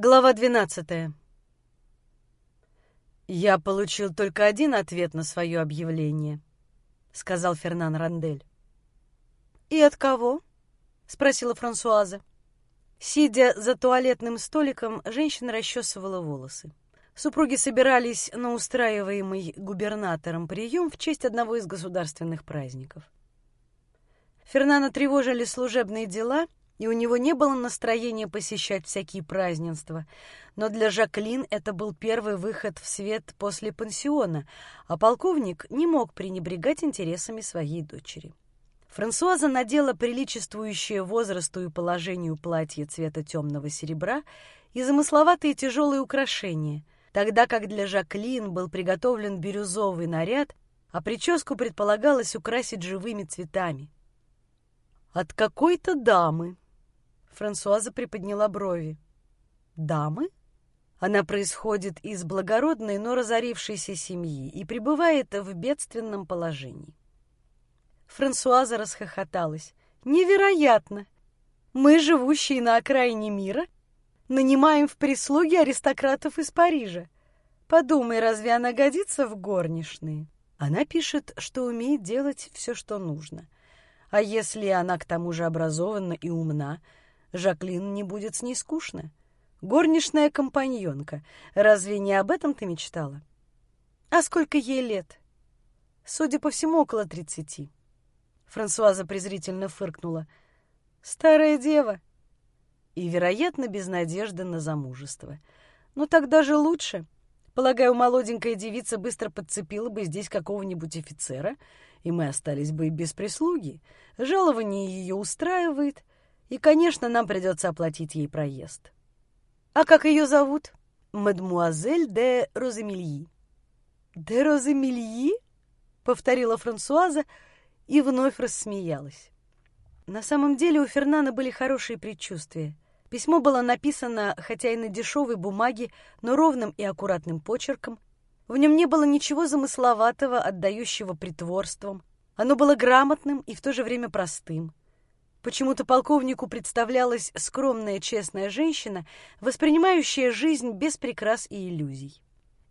Глава 12. «Я получил только один ответ на свое объявление», — сказал Фернан Рандель. «И от кого?» — спросила Франсуаза. Сидя за туалетным столиком, женщина расчесывала волосы. Супруги собирались на устраиваемый губернатором прием в честь одного из государственных праздников. Фернана тревожили служебные дела — и у него не было настроения посещать всякие празднества. Но для Жаклин это был первый выход в свет после пансиона, а полковник не мог пренебрегать интересами своей дочери. Франсуаза надела приличествующее возрасту и положению платье цвета темного серебра и замысловатые тяжелые украшения, тогда как для Жаклин был приготовлен бирюзовый наряд, а прическу предполагалось украсить живыми цветами. «От какой-то дамы», Франсуаза приподняла брови. «Дамы?» Она происходит из благородной, но разорившейся семьи и пребывает в бедственном положении. Франсуаза расхохоталась. «Невероятно! Мы, живущие на окраине мира, нанимаем в прислуги аристократов из Парижа. Подумай, разве она годится в горничные? Она пишет, что умеет делать все, что нужно. А если она к тому же образована и умна, Жаклин не будет с ней скучно. Горничная компаньонка. Разве не об этом ты мечтала? А сколько ей лет? Судя по всему, около тридцати. Франсуаза презрительно фыркнула. Старая дева. И, вероятно, без надежды на замужество. Но так даже лучше. Полагаю, молоденькая девица быстро подцепила бы здесь какого-нибудь офицера, и мы остались бы без прислуги. Жалование ее устраивает, и, конечно, нам придется оплатить ей проезд. А как ее зовут? Мадмуазель де Роземильи. Де Роземильи? Повторила Франсуаза и вновь рассмеялась. На самом деле у Фернана были хорошие предчувствия. Письмо было написано, хотя и на дешевой бумаге, но ровным и аккуратным почерком. В нем не было ничего замысловатого, отдающего притворством. Оно было грамотным и в то же время простым. Почему-то полковнику представлялась скромная, честная женщина, воспринимающая жизнь без прикрас и иллюзий.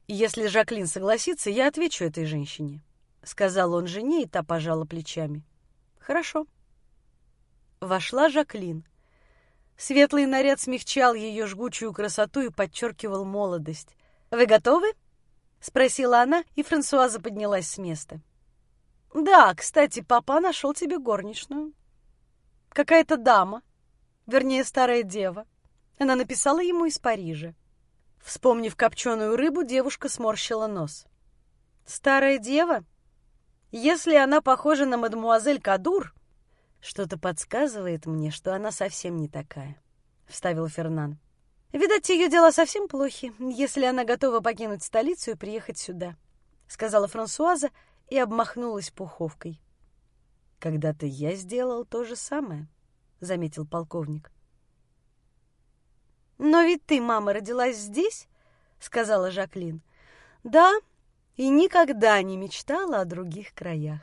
«Если Жаклин согласится, я отвечу этой женщине», — сказал он жене, и та пожала плечами. «Хорошо». Вошла Жаклин. Светлый наряд смягчал ее жгучую красоту и подчеркивал молодость. «Вы готовы?» — спросила она, и Франсуаза поднялась с места. «Да, кстати, папа нашел тебе горничную», Какая-то дама, вернее, старая дева. Она написала ему из Парижа. Вспомнив копченую рыбу, девушка сморщила нос. «Старая дева? Если она похожа на мадемуазель Кадур, что-то подсказывает мне, что она совсем не такая», — вставил Фернан. «Видать, ее дела совсем плохи, если она готова покинуть столицу и приехать сюда», — сказала Франсуаза и обмахнулась пуховкой. «Когда-то я сделал то же самое», — заметил полковник. «Но ведь ты, мама, родилась здесь?» — сказала Жаклин. «Да, и никогда не мечтала о других краях».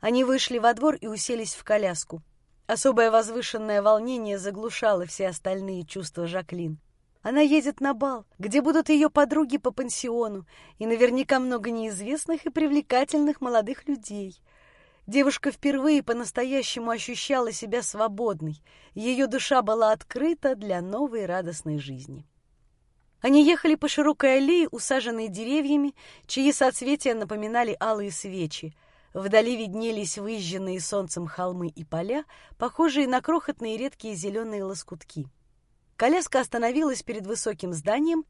Они вышли во двор и уселись в коляску. Особое возвышенное волнение заглушало все остальные чувства Жаклин. Она едет на бал, где будут ее подруги по пансиону, и наверняка много неизвестных и привлекательных молодых людей — Девушка впервые по-настоящему ощущала себя свободной. Ее душа была открыта для новой радостной жизни. Они ехали по широкой аллее, усаженной деревьями, чьи соцветия напоминали алые свечи. Вдали виднелись выжженные солнцем холмы и поля, похожие на крохотные редкие зеленые лоскутки. Коляска остановилась перед высоким зданием,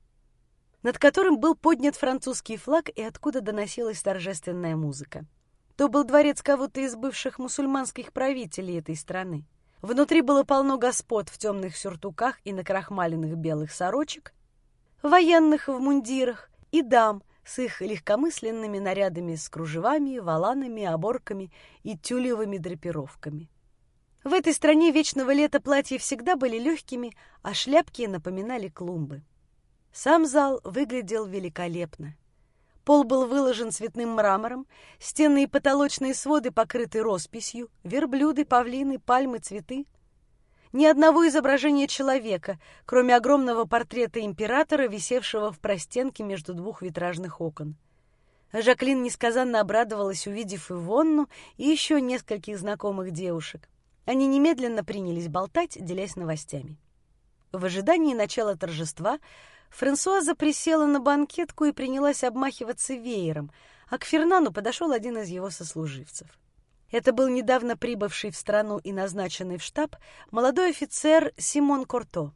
над которым был поднят французский флаг и откуда доносилась торжественная музыка. То был дворец кого-то из бывших мусульманских правителей этой страны. Внутри было полно господ в темных сюртуках и на крахмаленных белых сорочек, военных в мундирах и дам с их легкомысленными нарядами с кружевами, валанами, оборками и тюлевыми драпировками. В этой стране вечного лета платья всегда были легкими, а шляпки напоминали клумбы. Сам зал выглядел великолепно. Пол был выложен цветным мрамором, стены и потолочные своды покрыты росписью, верблюды, павлины, пальмы, цветы. ни одного изображения человека, кроме огромного портрета императора, висевшего в простенке между двух витражных окон. Жаклин несказанно обрадовалась, увидев Ивонну и еще нескольких знакомых девушек. Они немедленно принялись болтать, делясь новостями. В ожидании начала торжества Франсуаза присела на банкетку и принялась обмахиваться веером, а к Фернану подошел один из его сослуживцев. Это был недавно прибывший в страну и назначенный в штаб молодой офицер Симон Корто.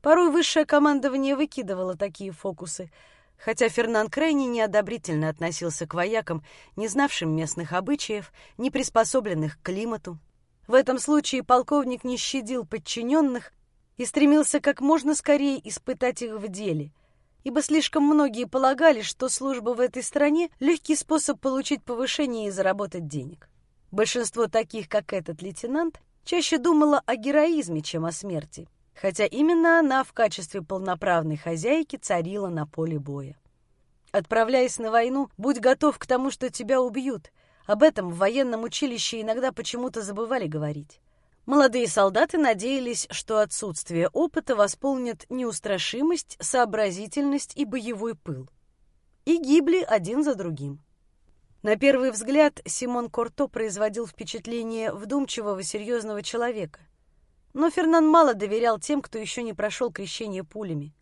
Порой высшее командование выкидывало такие фокусы, хотя Фернан крайне неодобрительно относился к воякам, не знавшим местных обычаев, не приспособленных к климату. В этом случае полковник не щадил подчиненных и стремился как можно скорее испытать их в деле, ибо слишком многие полагали, что служба в этой стране — легкий способ получить повышение и заработать денег. Большинство таких, как этот лейтенант, чаще думало о героизме, чем о смерти, хотя именно она в качестве полноправной хозяйки царила на поле боя. Отправляясь на войну, будь готов к тому, что тебя убьют. Об этом в военном училище иногда почему-то забывали говорить. Молодые солдаты надеялись, что отсутствие опыта восполнит неустрашимость, сообразительность и боевой пыл. И гибли один за другим. На первый взгляд Симон Корто производил впечатление вдумчивого, серьезного человека. Но Фернан мало доверял тем, кто еще не прошел крещение пулями.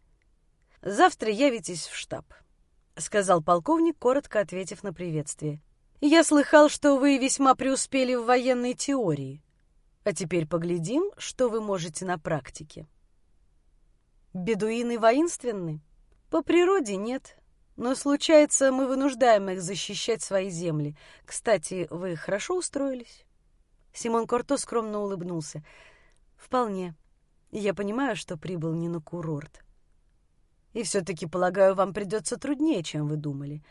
«Завтра явитесь в штаб», — сказал полковник, коротко ответив на приветствие. «Я слыхал, что вы весьма преуспели в военной теории. А теперь поглядим, что вы можете на практике». «Бедуины воинственны?» «По природе нет», но случается, мы вынуждаем их защищать свои земли. Кстати, вы хорошо устроились? Симон Корто скромно улыбнулся. Вполне. Я понимаю, что прибыл не на курорт. И все-таки, полагаю, вам придется труднее, чем вы думали.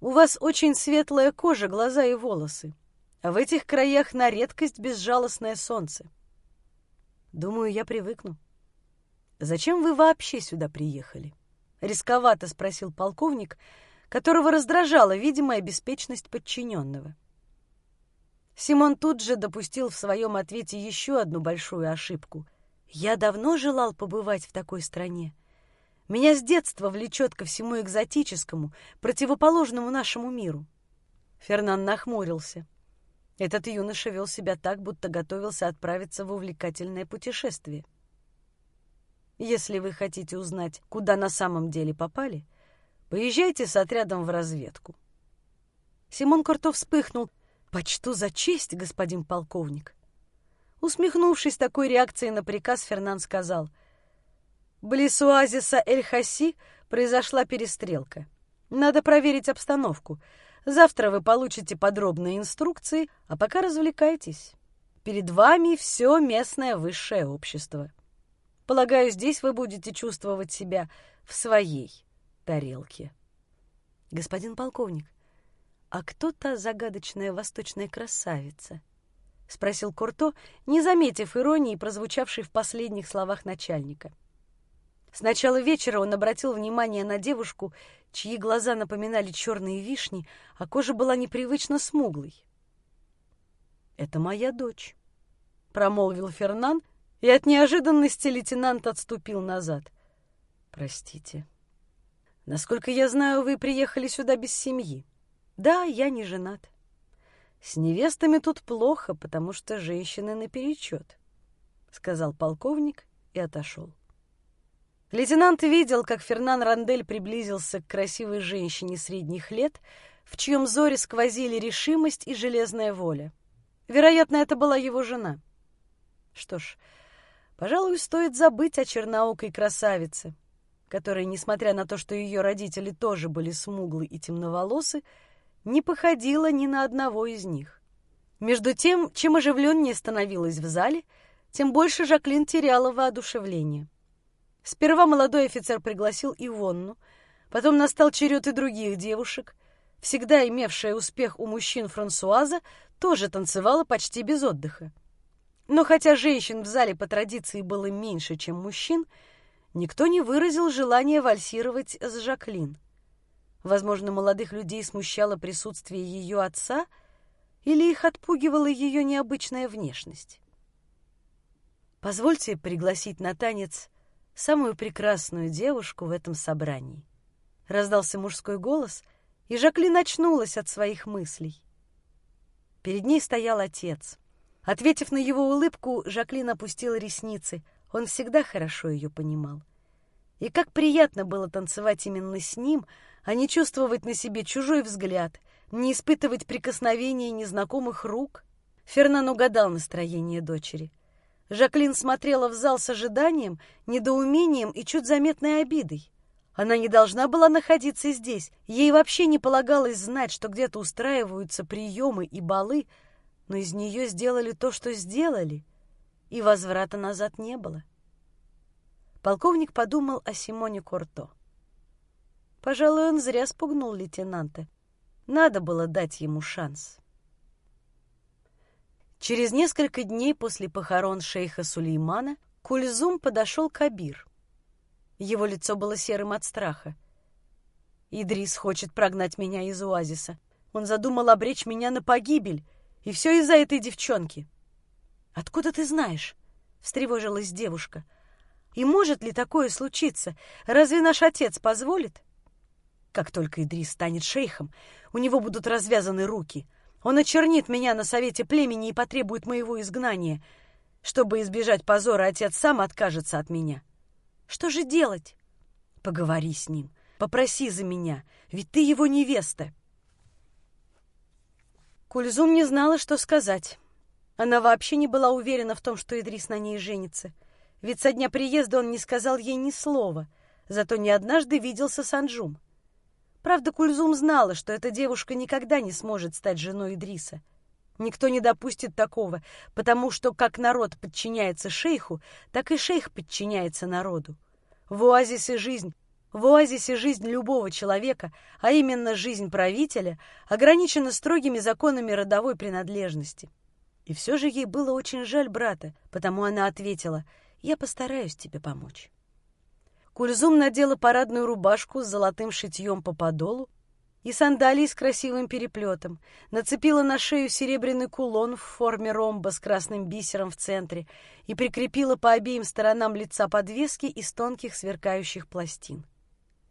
У вас очень светлая кожа, глаза и волосы. В этих краях на редкость безжалостное солнце. Думаю, я привыкну. Зачем вы вообще сюда приехали? — рисковато спросил полковник, которого раздражала видимая беспечность подчиненного. Симон тут же допустил в своем ответе еще одну большую ошибку. «Я давно желал побывать в такой стране. Меня с детства влечет ко всему экзотическому, противоположному нашему миру». Фернан нахмурился. Этот юноша вел себя так, будто готовился отправиться в увлекательное путешествие. Если вы хотите узнать, куда на самом деле попали, поезжайте с отрядом в разведку. Симон Кортов вспыхнул. «Почту за честь, господин полковник!» Усмехнувшись такой реакцией на приказ, Фернан сказал. «Близ оазиса Эль-Хаси произошла перестрелка. Надо проверить обстановку. Завтра вы получите подробные инструкции, а пока развлекайтесь. Перед вами все местное высшее общество». Полагаю, здесь вы будете чувствовать себя в своей тарелке. Господин полковник, а кто та загадочная восточная красавица? Спросил Курто, не заметив иронии, прозвучавшей в последних словах начальника. С начала вечера он обратил внимание на девушку, чьи глаза напоминали черные вишни, а кожа была непривычно смуглой. «Это моя дочь», — промолвил Фернан, и от неожиданности лейтенант отступил назад. «Простите. Насколько я знаю, вы приехали сюда без семьи. Да, я не женат. С невестами тут плохо, потому что женщины наперечет», — сказал полковник и отошел. Лейтенант видел, как Фернан Рандель приблизился к красивой женщине средних лет, в чьем зоре сквозили решимость и железная воля. Вероятно, это была его жена. Что ж, Пожалуй, стоит забыть о черноокой красавице, которая, несмотря на то, что ее родители тоже были смуглы и темноволосы, не походила ни на одного из них. Между тем, чем оживленнее становилось в зале, тем больше Жаклин теряла воодушевление. Сперва молодой офицер пригласил Ивонну, потом настал черед и других девушек. Всегда имевшая успех у мужчин Франсуаза тоже танцевала почти без отдыха. Но хотя женщин в зале по традиции было меньше, чем мужчин, никто не выразил желания вальсировать с Жаклин. Возможно, молодых людей смущало присутствие ее отца или их отпугивала ее необычная внешность. Позвольте пригласить на танец самую прекрасную девушку в этом собрании. Раздался мужской голос, и Жаклин очнулась от своих мыслей. Перед ней стоял отец. Ответив на его улыбку, Жаклин опустила ресницы. Он всегда хорошо ее понимал. И как приятно было танцевать именно с ним, а не чувствовать на себе чужой взгляд, не испытывать прикосновения незнакомых рук. Фернан угадал настроение дочери. Жаклин смотрела в зал с ожиданием, недоумением и чуть заметной обидой. Она не должна была находиться здесь. Ей вообще не полагалось знать, что где-то устраиваются приемы и балы, но из нее сделали то, что сделали, и возврата назад не было. Полковник подумал о Симоне Корто. Пожалуй, он зря спугнул лейтенанта. Надо было дать ему шанс. Через несколько дней после похорон шейха Сулеймана Кульзум подошел к Абир. Его лицо было серым от страха. «Идрис хочет прогнать меня из оазиса. Он задумал обречь меня на погибель. И все из-за этой девчонки». «Откуда ты знаешь?» — встревожилась девушка. «И может ли такое случиться? Разве наш отец позволит?» «Как только Идрис станет шейхом, у него будут развязаны руки», он очернит меня на совете племени и потребует моего изгнания. Чтобы избежать позора, отец сам откажется от меня. Что же делать? Поговори с ним, попроси за меня, ведь ты его невеста. Кульзум не знала, что сказать. Она вообще не была уверена в том, что Идрис на ней женится. Ведь со дня приезда он не сказал ей ни слова, зато не однажды виделся с Анджум. Правда, Кульзум знала, что эта девушка никогда не сможет стать женой Идриса. Никто не допустит такого, потому что как народ подчиняется шейху, так и шейх подчиняется народу. В оазисе жизнь, в оазисе жизнь любого человека, а именно жизнь правителя, ограничена строгими законами родовой принадлежности. И все же ей было очень жаль брата, потому она ответила, «Я постараюсь тебе помочь». Кульзум надела парадную рубашку с золотым шитьем по подолу и сандалии с красивым переплетом, нацепила на шею серебряный кулон в форме ромба с красным бисером в центре и прикрепила по обеим сторонам лица подвески из тонких сверкающих пластин.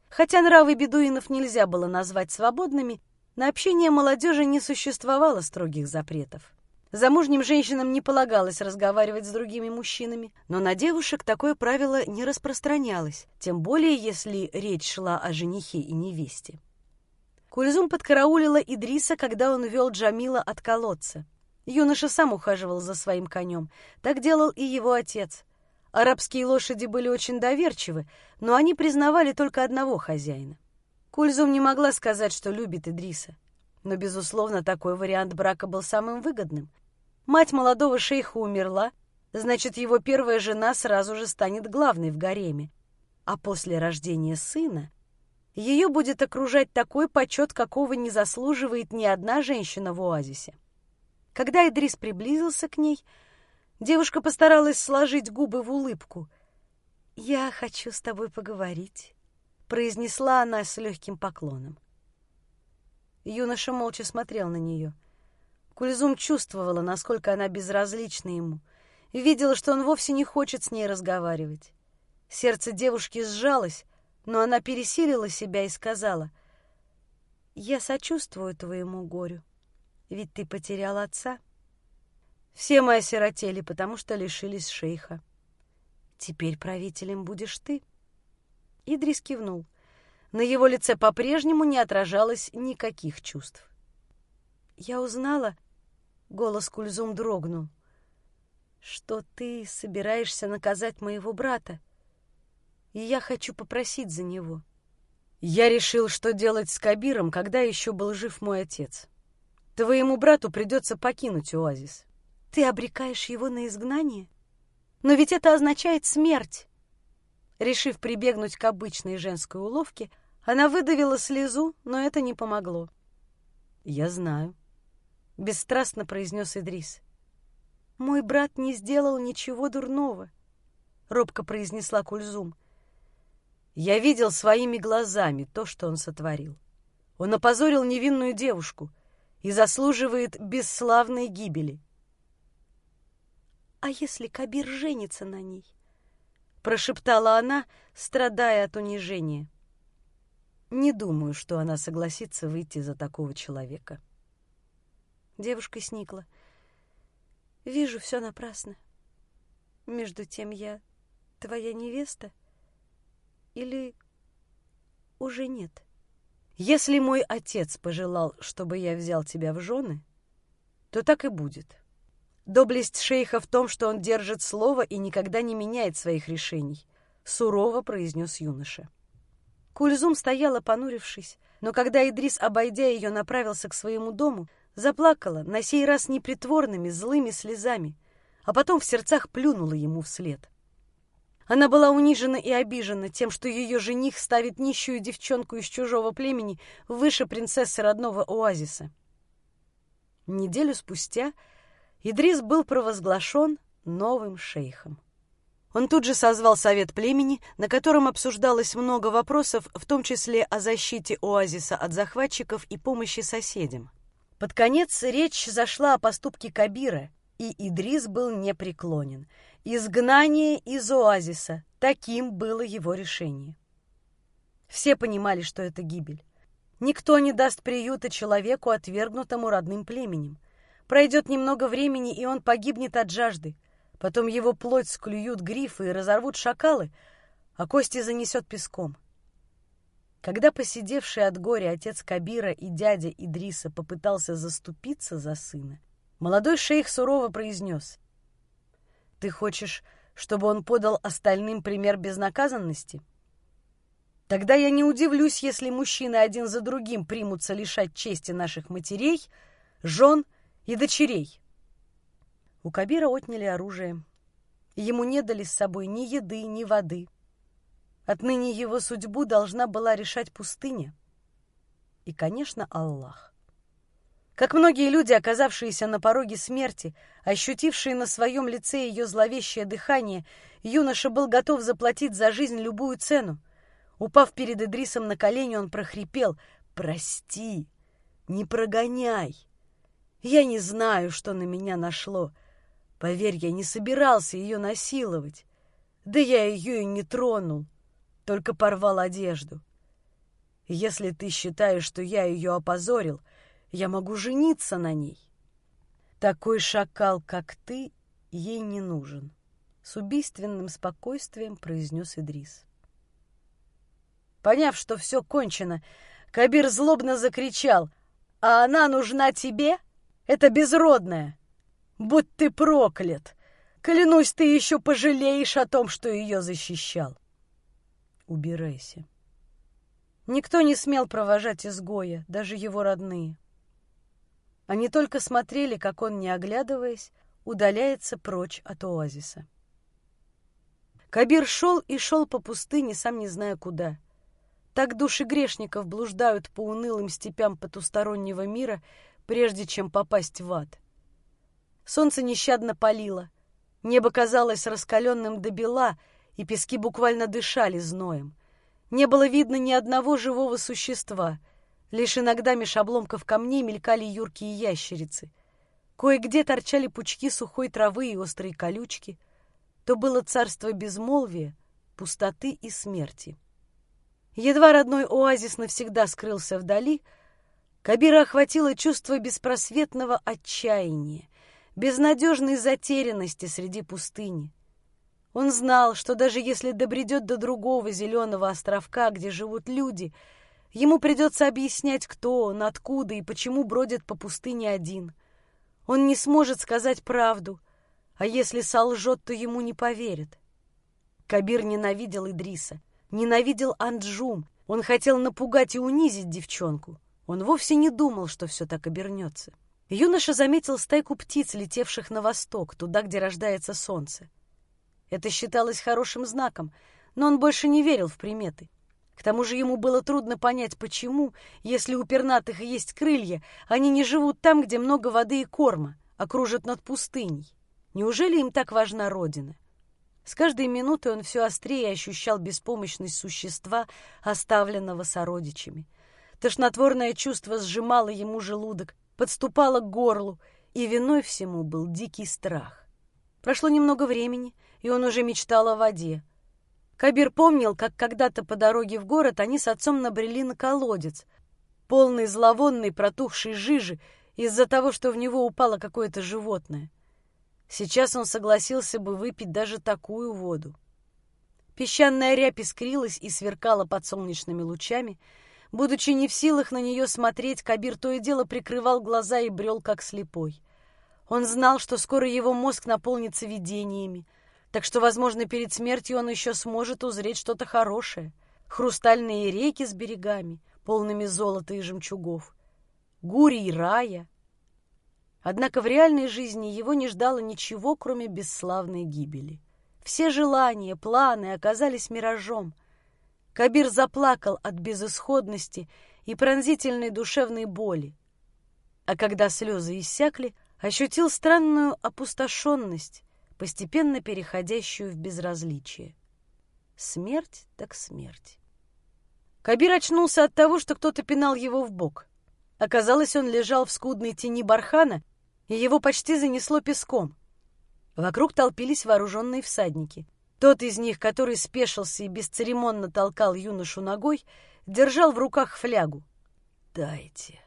Хотя нравы бедуинов нельзя было назвать свободными, на общение молодежи не существовало строгих запретов. Замужним женщинам не полагалось разговаривать с другими мужчинами, но на девушек такое правило не распространялось, тем более если речь шла о женихе и невесте. Кульзум подкараулила Идриса, когда он вел Джамила от колодца. Юноша сам ухаживал за своим конем. Так делал и его отец. Арабские лошади были очень доверчивы, но они признавали только одного хозяина. Кульзум не могла сказать, что любит Идриса. Но, безусловно, такой вариант брака был самым выгодным. Мать молодого шейха умерла, значит, его первая жена сразу же станет главной в гареме. А после рождения сына ее будет окружать такой почет, какого не заслуживает ни одна женщина в оазисе. Когда Идрис приблизился к ней, девушка постаралась сложить губы в улыбку. «Я хочу с тобой поговорить», — произнесла она с легким поклоном. Юноша молча смотрел на нее — Кульзум чувствовала, насколько она безразлична ему, и видела, что он вовсе не хочет с ней разговаривать. Сердце девушки сжалось, но она пересилила себя и сказала, «Я сочувствую твоему горю, ведь ты потерял отца. Все мы осиротели, потому что лишились шейха. Теперь правителем будешь ты». Идрис кивнул. На его лице по-прежнему не отражалось никаких чувств. «Я узнала, Голос Кульзум дрогнул. «Что ты собираешься наказать моего брата? И я хочу попросить за него». «Я решил, что делать с Кабиром, когда еще был жив мой отец. Твоему брату придется покинуть оазис». «Ты обрекаешь его на изгнание? Но ведь это означает смерть!» Решив прибегнуть к обычной женской уловке, она выдавила слезу, но это не помогло. «Я знаю бесстрастно произнес Идрис. Мой брат не сделал ничего дурного, робко произнесла Кульзум. Я видел своими глазами то, что он сотворил. Он опозорил невинную девушку и заслуживает бесславной гибели. «А если Кабир женится на ней?» — прошептала она, страдая от унижения. «Не думаю, что она согласится выйти за такого человека». Девушка сникла. «Вижу, все напрасно. Между тем я твоя невеста или уже нет?» «Если мой отец пожелал, чтобы я взял тебя в жены, то так и будет». Доблесть шейха в том, что он держит слово и никогда не меняет своих решений, сурово произнес юноша. Кульзум стояла, понурившись, но когда Идрис, обойдя ее, направился к своему дому, заплакала, на сей раз непритворными, злыми слезами, а потом в сердцах плюнула ему вслед. Она была унижена и обижена тем, что ее жених ставит нищую девчонку из чужого племени выше принцессы родного оазиса. Неделю спустя Идрис был провозглашен новым шейхом. Он тут же созвал совет племени, на котором обсуждалось много вопросов, в том числе о защите оазиса от захватчиков и помощи соседям. Под конец речь зашла о поступке Кабира, и Идрис был непреклонен. Изгнание из оазиса – таким было его решение. Все понимали, что это гибель. Никто не даст приюта человеку, отвергнутому родным племенем. Пройдет немного времени, и он погибнет от жажды. Потом его плоть склюют грифы и разорвут шакалы, а кости занесет песком. Когда посидевший от горя отец Кабира и дядя Идриса попытался заступиться за сына, молодой шейх сурово произнес. «Ты хочешь, чтобы он подал остальным пример безнаказанности?» Тогда я не удивлюсь, если мужчины один за другим примутся лишать чести наших матерей, жен и дочерей. У Кабира отняли оружие. Ему не дали с собой ни еды, ни воды. Отныне его судьбу должна была решать пустыня. И, конечно, Аллах. Как многие люди, оказавшиеся на пороге смерти, ощутившие на своем лице ее зловещее дыхание, юноша был готов заплатить за жизнь любую цену. Упав перед Идрисом на колени, он прохрипел «Прости, не прогоняй». Я не знаю, что на меня нашло. Поверь, я не собирался ее насиловать. Да я ее и не тронул, только порвал одежду. Если ты считаешь, что я ее опозорил, я могу жениться на ней. Такой шакал, как ты, ей не нужен. С убийственным спокойствием произнес Идрис. Поняв, что все кончено, Кабир злобно закричал, «А она нужна тебе?» Это безродная. Будь ты проклят! Клянусь, ты еще пожалеешь о том, что ее защищал. Убирайся. Никто не смел провожать изгоя, даже его родные. Они только смотрели, как он, не оглядываясь, удаляется прочь от оазиса. Кабир шел и шел по пустыне, сам не зная куда. Так души грешников блуждают по унылым степям потустороннего мира, прежде чем попасть в ад. Солнце нещадно палило, небо казалось раскаленным до бела, и пески буквально дышали зноем. Не было видно ни одного живого существа, лишь иногда меж обломков камней мелькали юркие ящерицы. Кое-где торчали пучки сухой травы и острые колючки. То было царство безмолвия, пустоты и смерти. Едва родной оазис навсегда скрылся вдали — Кабира охватило чувство беспросветного отчаяния, безнадежной затерянности среди пустыни. Он знал, что даже если добредет до другого зеленого островка, где живут люди, ему придется объяснять, кто он, откуда и почему бродит по пустыне один. Он не сможет сказать правду, а если солжет, то ему не поверят. Кабир ненавидел Идриса, ненавидел Анджум, он хотел напугать и унизить девчонку. Он вовсе не думал, что все так обернется. Юноша заметил стайку птиц, летевших на восток, туда, где рождается солнце. Это считалось хорошим знаком, но он больше не верил в приметы. К тому же ему было трудно понять, почему, если у пернатых есть крылья, они не живут там, где много воды и корма, а кружат над пустыней. Неужели им так важна родина? С каждой минутой он все острее ощущал беспомощность существа, оставленного сородичами — Тошнотворное чувство сжимало ему желудок, подступало к горлу, и виной всему был дикий страх. Прошло немного времени, и он уже мечтал о воде. Кабир помнил, как когда-то по дороге в город они с отцом набрели на колодец, полный зловонной протухшей жижи из-за того, что в него упало какое-то животное. Сейчас он согласился бы выпить даже такую воду. Песчаная рябь искрилась и сверкала под солнечными лучами. Будучи не в силах на нее смотреть, Кабир то и дело прикрывал глаза и брел, как слепой. Он знал, что скоро его мозг наполнится видениями, так что, возможно, перед смертью он еще сможет узреть что-то хорошее. Хрустальные реки с берегами, полными золота и жемчугов, гури и рая. Однако в реальной жизни его не ждало ничего, кроме бесславной гибели. Все желания, планы оказались миражом. Кабир заплакал от безысходности и пронзительной душевной боли. А когда слезы иссякли, ощутил странную опустошенность, постепенно переходящую в безразличие. Смерть так смерть. Кабир очнулся от того, что кто-то пинал его в бок. Оказалось, он лежал в скудной тени бархана, и его почти занесло песком. Вокруг толпились вооруженные всадники. Тот из них, который спешился и бесцеремонно толкал юношу ногой, держал в руках флягу. «Дайте!»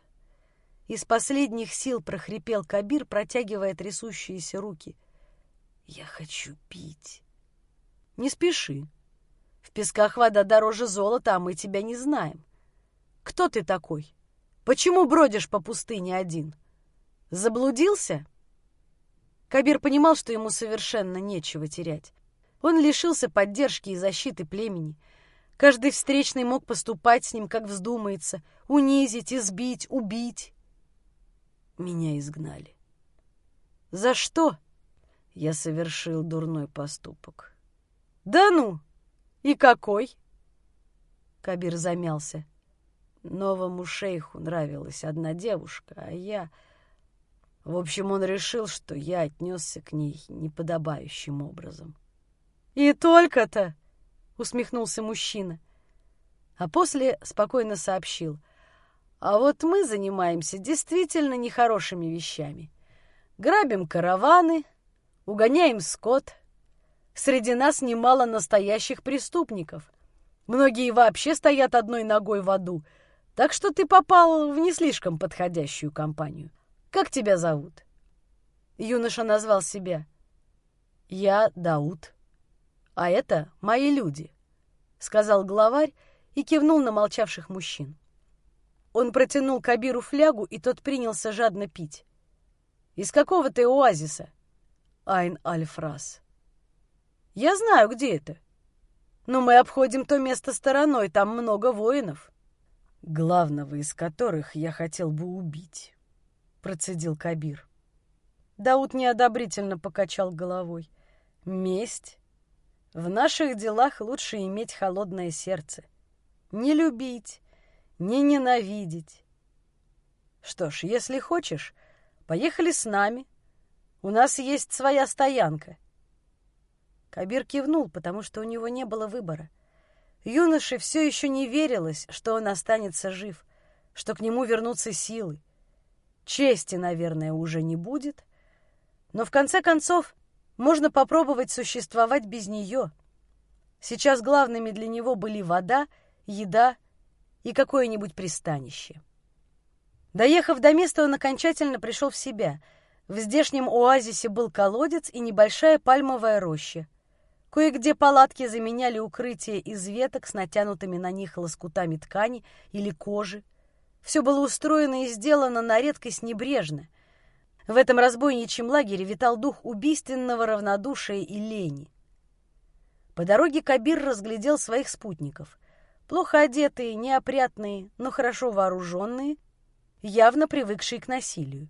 Из последних сил прохрипел Кабир, протягивая трясущиеся руки. «Я хочу пить!» «Не спеши. В песках вода дороже золота, а мы тебя не знаем. Кто ты такой? Почему бродишь по пустыне один? Заблудился?» Кабир понимал, что ему совершенно нечего терять. Он лишился поддержки и защиты племени. Каждый встречный мог поступать с ним, как вздумается, унизить, избить, убить. Меня изгнали. За что? Я совершил дурной поступок. Да ну! И какой? Кабир замялся. Новому шейху нравилась одна девушка, а я... В общем, он решил, что я отнесся к ней неподобающим образом. «И только-то!» — усмехнулся мужчина. А после спокойно сообщил. «А вот мы занимаемся действительно нехорошими вещами. Грабим караваны, угоняем скот. Среди нас немало настоящих преступников. Многие вообще стоят одной ногой в аду, так что ты попал в не слишком подходящую компанию. Как тебя зовут?» Юноша назвал себя. «Я Дауд. А это мои люди», — сказал главарь и кивнул на молчавших мужчин. Он протянул Кабиру флягу, и тот принялся жадно пить. «Из какого ты оазиса?» «Айн Альфрас». «Я знаю, где это. Но мы обходим то место стороной, там много воинов» главного из которых я хотел бы убить процедил Кабир. Дауд неодобрительно покачал головой. Месть? В наших делах лучше иметь холодное сердце. Не любить, не ненавидеть. Что ж, если хочешь, поехали с нами. У нас есть своя стоянка. Кабир кивнул, потому что у него не было выбора. Юноше все еще не верилось, что он останется жив, что к нему вернутся силы. Чести, наверное, уже не будет. Но в конце концов можно попробовать существовать без нее. Сейчас главными для него были вода, еда и какое-нибудь пристанище. Доехав до места, он окончательно пришел в себя. В здешнем оазисе был колодец и небольшая пальмовая роща. Кое-где палатки заменяли укрытие из веток с натянутыми на них лоскутами ткани или кожи. Все было устроено и сделано на редкость небрежно. В этом разбойничьем лагере витал дух убийственного равнодушия и лени. По дороге Кабир разглядел своих спутников. Плохо одетые, неопрятные, но хорошо вооруженные, явно привыкшие к насилию.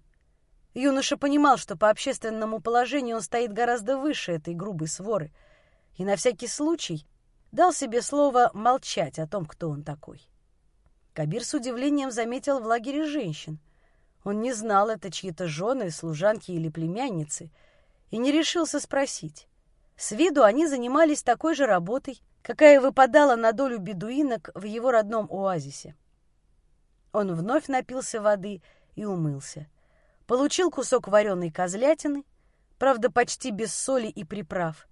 Юноша понимал, что по общественному положению он стоит гораздо выше этой грубой своры, и на всякий случай дал себе слово молчать о том, кто он такой. Кабир с удивлением заметил в лагере женщин. Он не знал, это чьи-то жены, служанки или племянницы, и не решился спросить. С виду они занимались такой же работой, какая выпадала на долю бедуинок в его родном оазисе. Он вновь напился воды и умылся. Получил кусок вареной козлятины, правда, почти без соли и приправ.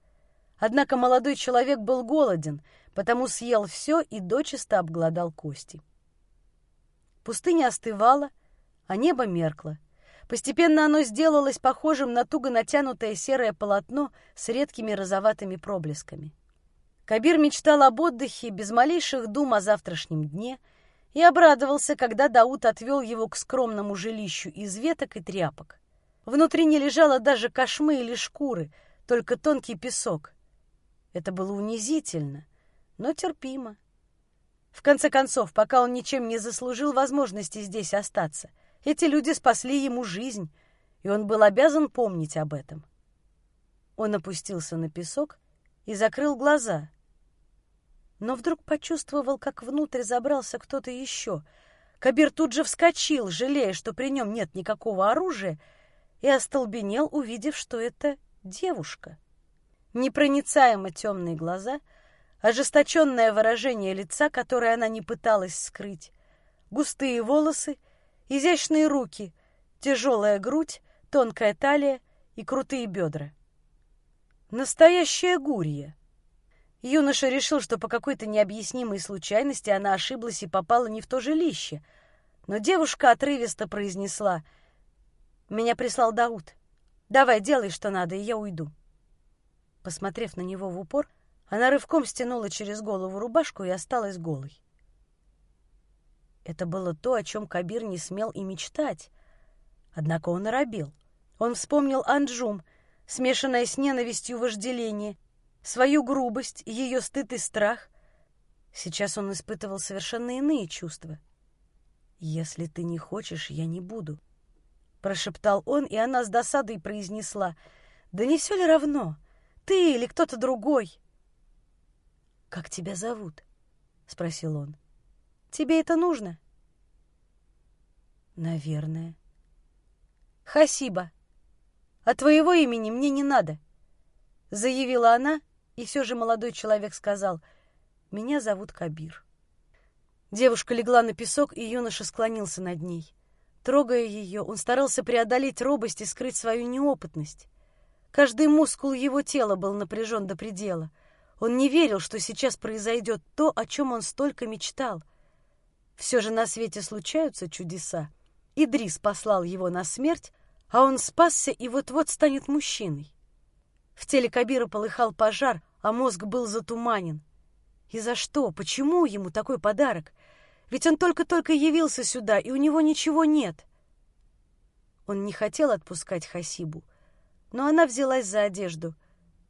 Однако молодой человек был голоден, потому съел все и дочисто обглодал кости. Пустыня остывала, а небо меркло. Постепенно оно сделалось похожим на туго натянутое серое полотно с редкими розоватыми проблесками. Кабир мечтал об отдыхе без малейших дум о завтрашнем дне и обрадовался, когда Дауд отвел его к скромному жилищу из веток и тряпок. Внутри не лежало даже кошмы или шкуры, только тонкий песок. Это было унизительно, но терпимо. В конце концов, пока он ничем не заслужил возможности здесь остаться, эти люди спасли ему жизнь, и он был обязан помнить об этом. Он опустился на песок и закрыл глаза. Но вдруг почувствовал, как внутрь забрался кто-то еще. Кабир тут же вскочил, жалея, что при нем нет никакого оружия, и остолбенел, увидев, что это девушка. Непроницаемо темные глаза, ожесточенное выражение лица, которое она не пыталась скрыть, густые волосы — Изящные руки, тяжелая грудь, тонкая талия и крутые бедра. Настоящая гурья. Юноша решил, что по какой-то необъяснимой случайности она ошиблась и попала не в то жилище, но девушка отрывисто произнесла «Меня прислал Дауд. Давай, делай, что надо, и я уйду». Посмотрев на него в упор, она рывком стянула через голову рубашку и осталась голой. Это было то, о чем Кабир не смел и мечтать. Однако он оробил. Он вспомнил Анджум, смешанное с ненавистью вожделение, свою грубость, ее стыд и страх. Сейчас он испытывал совершенно иные чувства. «Если ты не хочешь, я не буду», — прошептал он, и она с досадой произнесла. «Да не все ли равно? Ты или кто-то другой?» «Как тебя зовут?» — спросил он. Тебе это нужно? Наверное. Хасиба, а твоего имени мне не надо, заявила она, и все же молодой человек сказал, меня зовут Кабир. Девушка легла на песок, и юноша склонился над ней. Трогая ее, он старался преодолеть робость и скрыть свою неопытность. Каждый мускул его тела был напряжен до предела. Он не верил, что сейчас произойдет то, о чем он столько мечтал. Все же на свете случаются чудеса. Идрис послал его на смерть, а он спасся и вот-вот станет мужчиной. В теле Кабира полыхал пожар, а мозг был затуманен. И за что? Почему ему такой подарок? Ведь он только-только явился сюда, и у него ничего нет. Он не хотел отпускать Хасибу, но она взялась за одежду.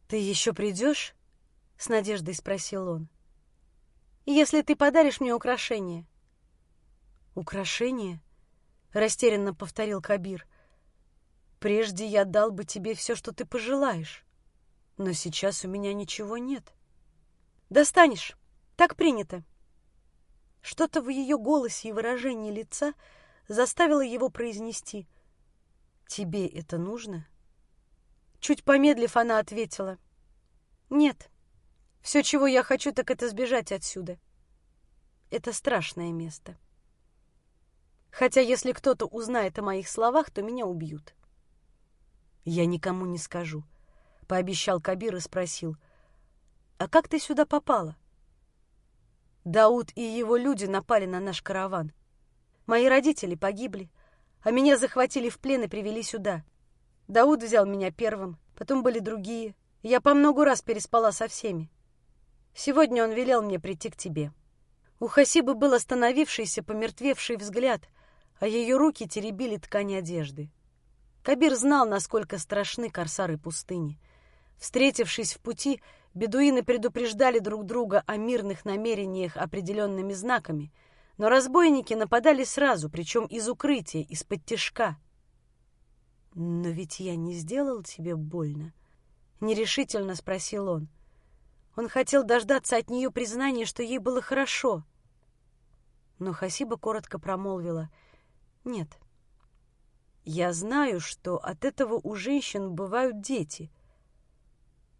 «Ты еще придешь?» — с надеждой спросил он. «Если ты подаришь мне украшение». «Украшение?» — растерянно повторил Кабир. «Прежде я дал бы тебе все, что ты пожелаешь, но сейчас у меня ничего нет». «Достанешь, так принято». Что-то в ее голосе и выражении лица заставило его произнести «Тебе это нужно?» Чуть помедлив, она ответила «Нет, все, чего я хочу, так это сбежать отсюда. Это страшное место». Хотя если кто-то узнает о моих словах, то меня убьют. Я никому не скажу, пообещал Кабир и спросил: "А как ты сюда попала?" Дауд и его люди напали на наш караван. Мои родители погибли, а меня захватили в плен и привели сюда. Дауд взял меня первым, потом были другие. Я по много раз переспала со всеми. Сегодня он велел мне прийти к тебе. У Хасибы был остановившийся, помертвевший взгляд, а ее руки теребили ткань одежды. Кабир знал, насколько страшны корсары пустыни. Встретившись в пути, бедуины предупреждали друг друга о мирных намерениях определенными знаками, но разбойники нападали сразу, причем из укрытия, из-под тишка. «Но ведь я не сделал тебе больно?» — нерешительно спросил он. Он хотел дождаться от нее признания, что ей было хорошо. Но Хасиба коротко промолвила — нет. Я знаю, что от этого у женщин бывают дети,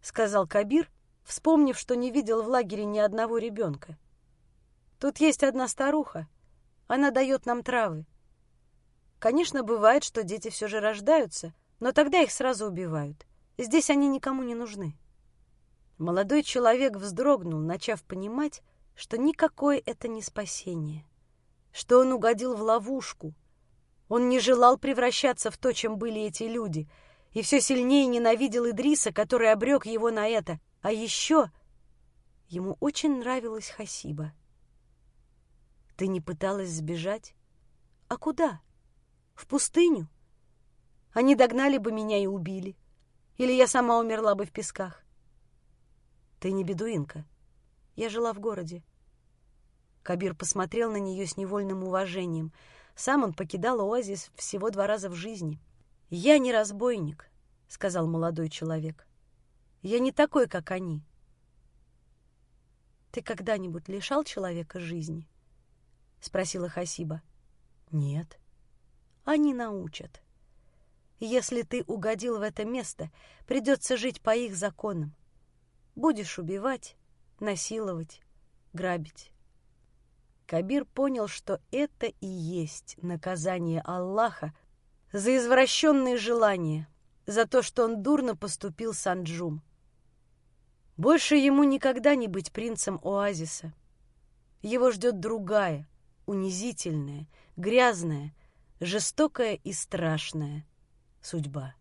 сказал Кабир, вспомнив, что не видел в лагере ни одного ребенка. Тут есть одна старуха. Она дает нам травы. Конечно, бывает, что дети все же рождаются, но тогда их сразу убивают. Здесь они никому не нужны. Молодой человек вздрогнул, начав понимать, что никакое это не спасение, что он угодил в ловушку. Он не желал превращаться в то, чем были эти люди, и все сильнее ненавидел Идриса, который обрек его на это. А еще ему очень нравилась Хасиба. Ты не пыталась сбежать? А куда? В пустыню? Они догнали бы меня и убили. Или я сама умерла бы в песках. Ты не бедуинка. Я жила в городе. Кабир посмотрел на нее с невольным уважением. Сам он покидал оазис всего два раза в жизни. «Я не разбойник», — сказал молодой человек. «Я не такой, как они». «Ты когда-нибудь лишал человека жизни?» — спросила Хасиба. «Нет». «Они научат. Если ты угодил в это место, придется жить по их законам. Будешь убивать, насиловать, грабить. Кабир понял, что это и есть наказание Аллаха за извращенные желания, за то, что он дурно поступил с Анджум. Больше ему никогда не быть принцем оазиса. Его ждет другая, унизительная, грязная, жестокая и страшная судьба.